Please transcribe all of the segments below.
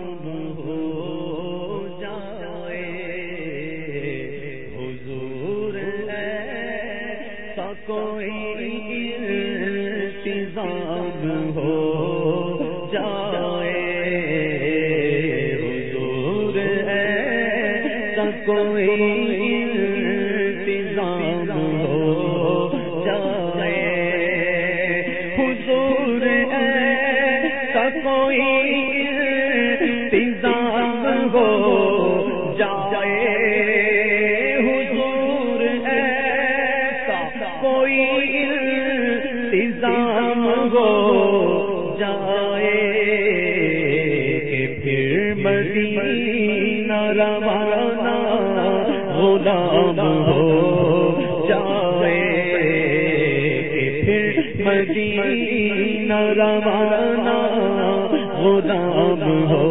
تم انتظام ہو جائے کہ پھر مدینہ روانہ غلام ہو جائے کہ پھر مدینہ روانہ غلام ہو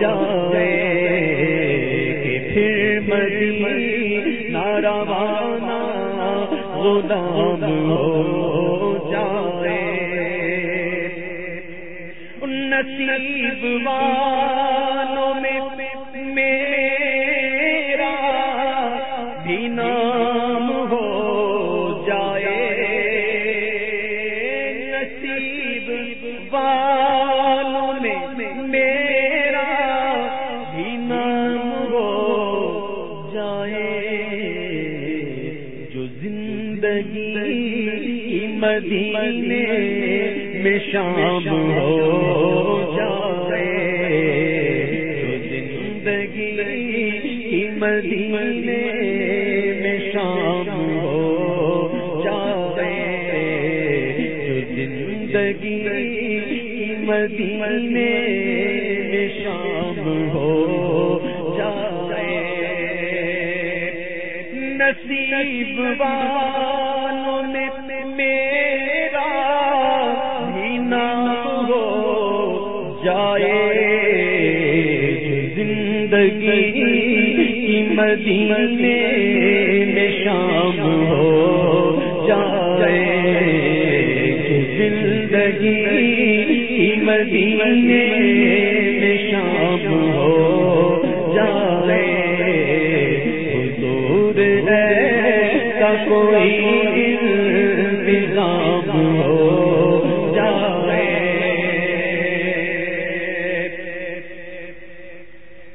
جائے کہ پھر مدینہ روانہ غلام ہو نصیب والوں میں میرا بھی نام ہو جائے نصیب والوں میں میرا بھی نام ہو جائے جو زندگی مدینے میں شام ہو جائے زندگی کی مدینے میں شام ہو جائے زندگی کی مدینے میں شام ہو جائے۔ نصیب بار زندگی کی مدینے میں شام ہو جائے، زندگی کی مدینے میں شام ہو جائے۔ دور ہے کا کوئی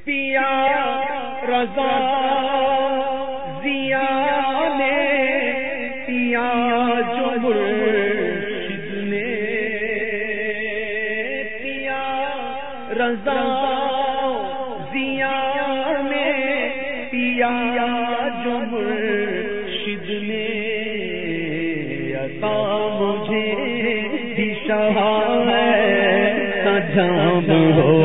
پیا رضا ضیا نے پیا جو مرشد نے پیا رضا ضیا نے پیا جو مرشد نے؟ عطا مجھے دشا ہے، سجام ہو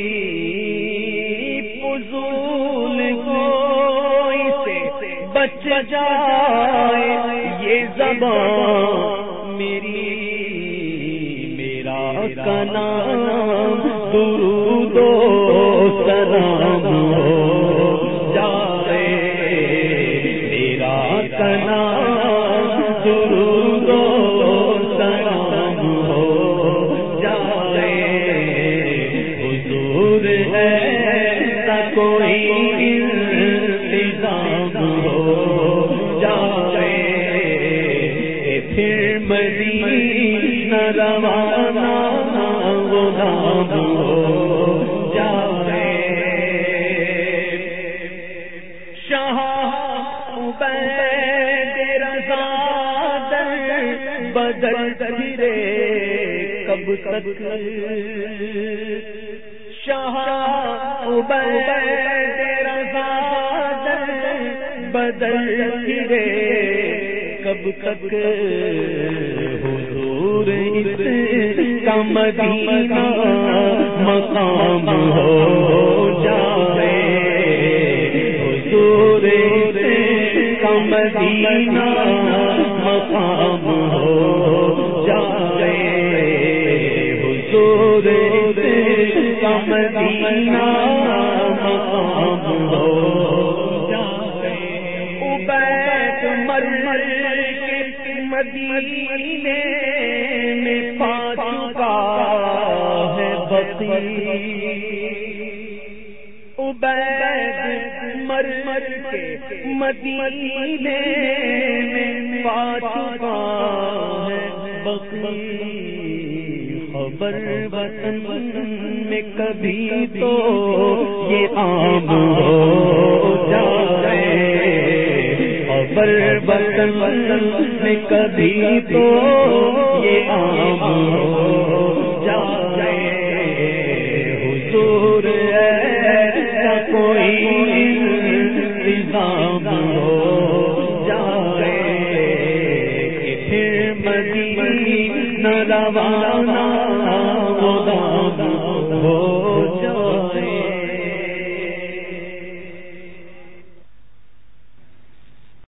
فضول کوئی سے بچ جائے یہ زبان میری میرا کنا درو مدینہ روانہ غلام ہو جاوے شاہ عبید بدل پھرے کب تک۔ شاہ عبید رضا در بدل پھرے تک حضور کم مدینہ مقام ہو جائے۔ حضور کم مدینہ مقام ہو جائے۔ حضور کم مدینہ مقام ہو جائے۔ مدینے میں پا چکا ہے بقی عبید مر مر کے مدینے میں پا چکا ہے بقی خبر وطن میں کبھی تو یہ عام ہو خبر وطن میں کبھی تو یہ عام ہو جائے حضور ایسا کوئی نظام ہو جائے کہ پھر مدینہ روانہ ہو